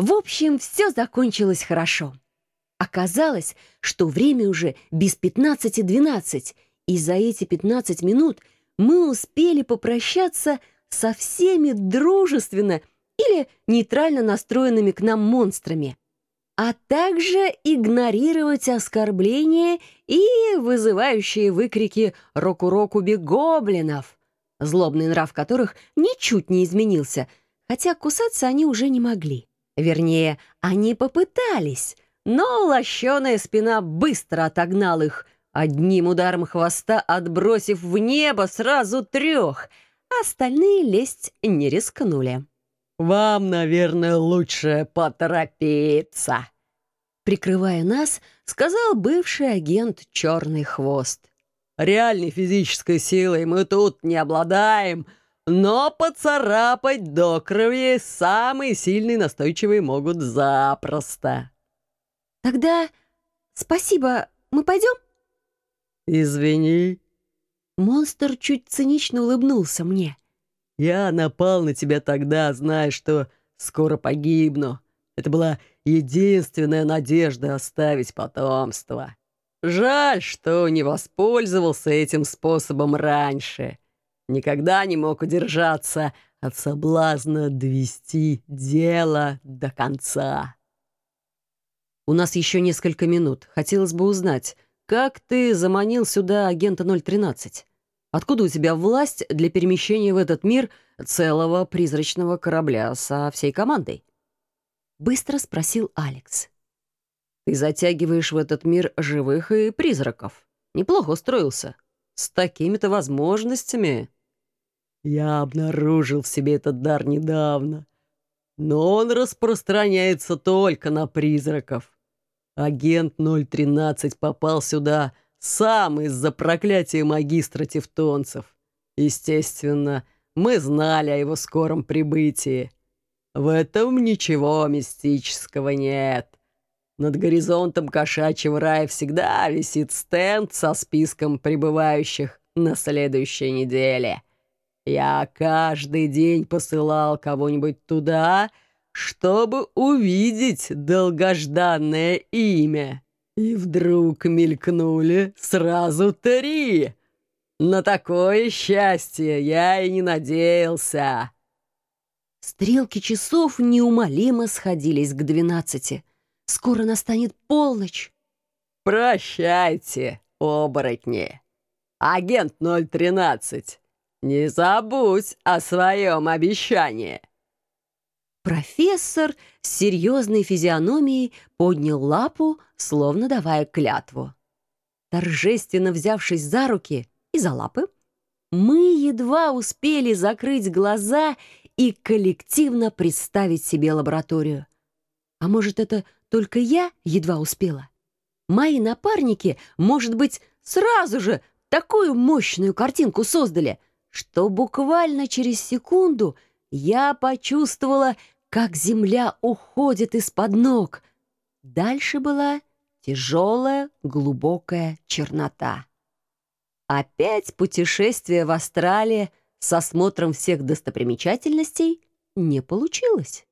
В общем, все закончилось хорошо. Оказалось, что время уже без 15-12, и за эти 15 минут мы успели попрощаться со всеми дружественно или нейтрально настроенными к нам монстрами, а также игнорировать оскорбления и вызывающие выкрики «Року-року гоблинов», злобный нрав которых ничуть не изменился, хотя кусаться они уже не могли. Вернее, они попытались, но лощеная спина быстро отогнал их, одним ударом хвоста отбросив в небо сразу трех, а остальные лезть не рискнули. «Вам, наверное, лучше поторопиться», прикрывая нас, сказал бывший агент «Черный хвост». Реальной физической силой мы тут не обладаем, но поцарапать до крови самые сильные настойчивые могут запросто. Тогда спасибо, мы пойдем? Извини. Монстр чуть цинично улыбнулся мне. Я напал на тебя тогда, зная, что скоро погибну. Это была единственная надежда оставить потомство. Жаль, что не воспользовался этим способом раньше. Никогда не мог удержаться от соблазна довести дело до конца. У нас еще несколько минут. Хотелось бы узнать, как ты заманил сюда агента 013? Откуда у тебя власть для перемещения в этот мир целого призрачного корабля со всей командой? Быстро спросил Алекс. Ты затягиваешь в этот мир живых и призраков. Неплохо устроился. С такими-то возможностями. Я обнаружил в себе этот дар недавно. Но он распространяется только на призраков. Агент 013 попал сюда сам из-за проклятия магистра тевтонцев. Естественно, мы знали о его скором прибытии. В этом ничего мистического нет. Над горизонтом кошачьего рая всегда висит стенд со списком прибывающих на следующей неделе. Я каждый день посылал кого-нибудь туда, чтобы увидеть долгожданное имя. И вдруг мелькнули сразу три. На такое счастье я и не надеялся. Стрелки часов неумолимо сходились к двенадцати. Скоро настанет полночь. Прощайте, оборотни. Агент 013, не забудь о своем обещании. Профессор с серьезной физиономией поднял лапу, словно давая клятву. Торжественно взявшись за руки и за лапы, мы едва успели закрыть глаза и коллективно представить себе лабораторию. А может, это только я едва успела. Мои напарники, может быть, сразу же такую мощную картинку создали, что буквально через секунду я почувствовала, как земля уходит из-под ног. Дальше была тяжелая, глубокая чернота. Опять путешествие в Австралии с осмотром всех достопримечательностей не получилось.